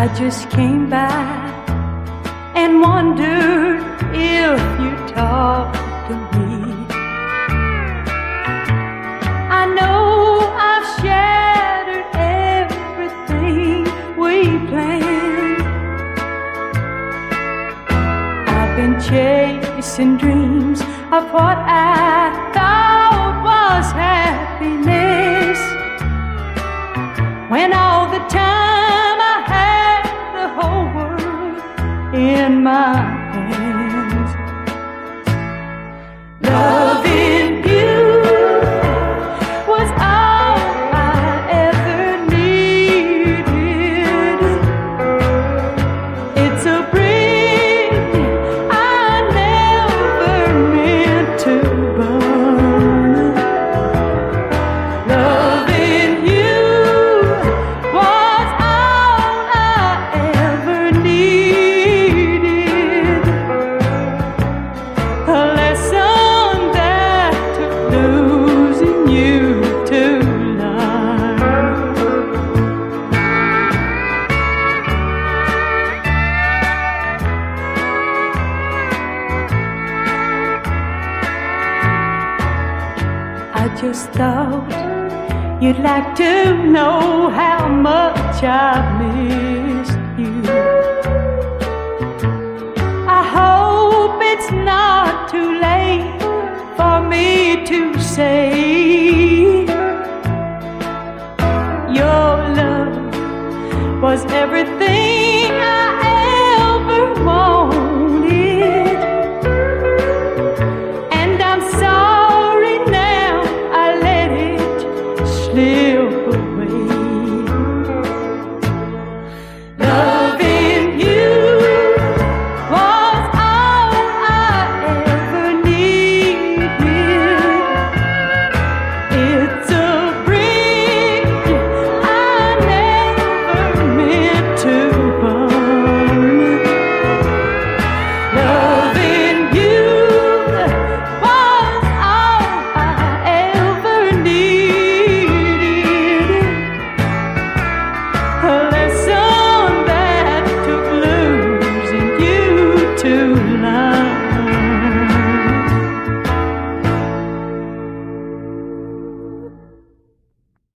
I just came back and wondered if you talk to me. I know I've shattered everything we planned. I've been chasing dreams of what I thought was happiness. When all the time in my hands. Just thought you'd like to know how much I've missed you. I hope it's not too late for me to say your love was everything